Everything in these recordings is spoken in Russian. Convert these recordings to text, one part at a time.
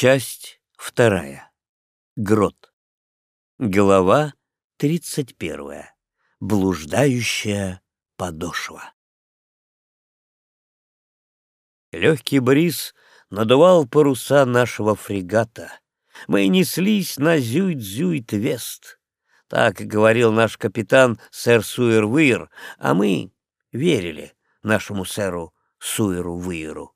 Часть вторая. Грот. Глава тридцать первая. Блуждающая подошва. Легкий бриз надувал паруса нашего фрегата. Мы неслись на Зюйт-Зюйт-Вест. Так говорил наш капитан сэр Суэр-Выр, а мы верили нашему сэру Суэру-Выру.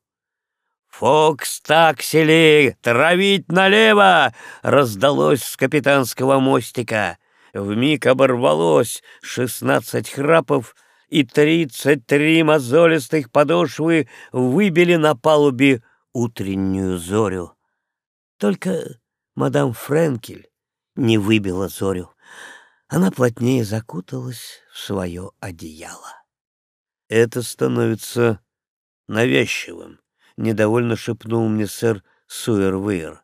«Фокс таксели! Травить налево!» — раздалось с капитанского мостика. Вмиг оборвалось шестнадцать храпов, и тридцать три мозолистых подошвы выбили на палубе утреннюю зорю. Только мадам Френкель не выбила зорю. Она плотнее закуталась в свое одеяло. Это становится навязчивым, — недовольно шепнул мне сэр Суэрвейр.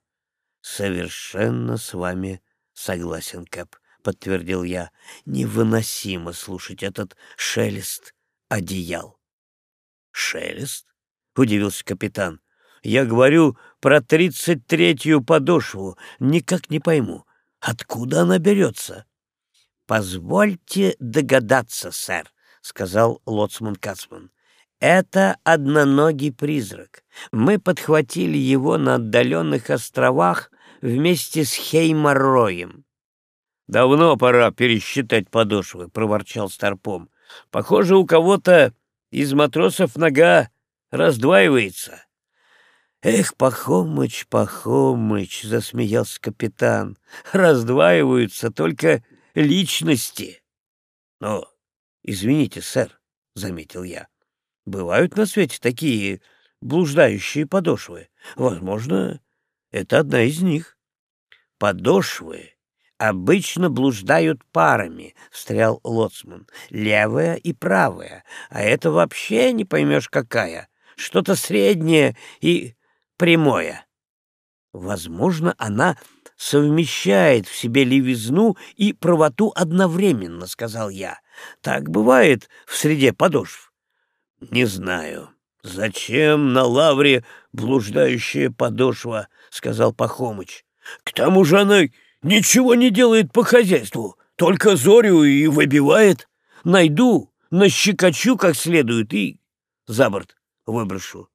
«Совершенно с вами согласен, Кэп», — подтвердил я. «Невыносимо слушать этот шелест одеял». «Шелест?» — удивился капитан. «Я говорю про тридцать третью подошву. Никак не пойму, откуда она берется?» «Позвольте догадаться, сэр», — сказал лоцман Кацман. Это одноногий призрак. Мы подхватили его на отдаленных островах вместе с Хеймороем. «Давно пора пересчитать подошвы», — проворчал Старпом. «Похоже, у кого-то из матросов нога раздваивается». «Эх, Пахомыч, Пахомыч!» — засмеялся капитан. «Раздваиваются только личности». «Но, извините, сэр», — заметил я, Бывают на свете такие блуждающие подошвы. Возможно, это одна из них. Подошвы обычно блуждают парами, — встрял Лоцман. Левая и правая, а это вообще не поймешь какая. Что-то среднее и прямое. Возможно, она совмещает в себе левизну и правоту одновременно, — сказал я. Так бывает в среде подошв. «Не знаю. Зачем на лавре блуждающая подошва?» — сказал Пахомыч. «К тому же она ничего не делает по хозяйству, только зорю и выбивает. Найду, нащекочу как следует и за борт выброшу».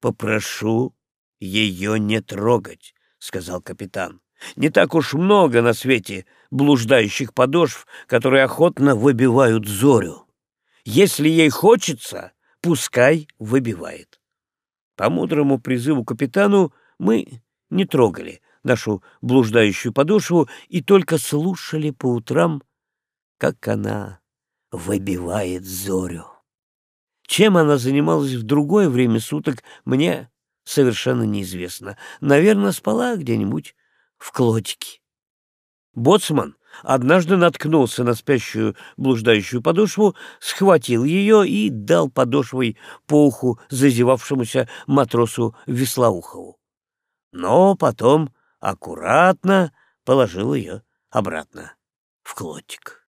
«Попрошу ее не трогать», — сказал капитан. «Не так уж много на свете блуждающих подошв, которые охотно выбивают зорю». Если ей хочется, пускай выбивает. По мудрому призыву капитану мы не трогали нашу блуждающую подошву и только слушали по утрам, как она выбивает зорю. Чем она занималась в другое время суток, мне совершенно неизвестно. Наверное, спала где-нибудь в клотике. Боцман однажды наткнулся на спящую блуждающую подошву, схватил ее и дал подошвой по уху зазевавшемуся матросу Веслоухову. Но потом аккуратно положил ее обратно в клотик.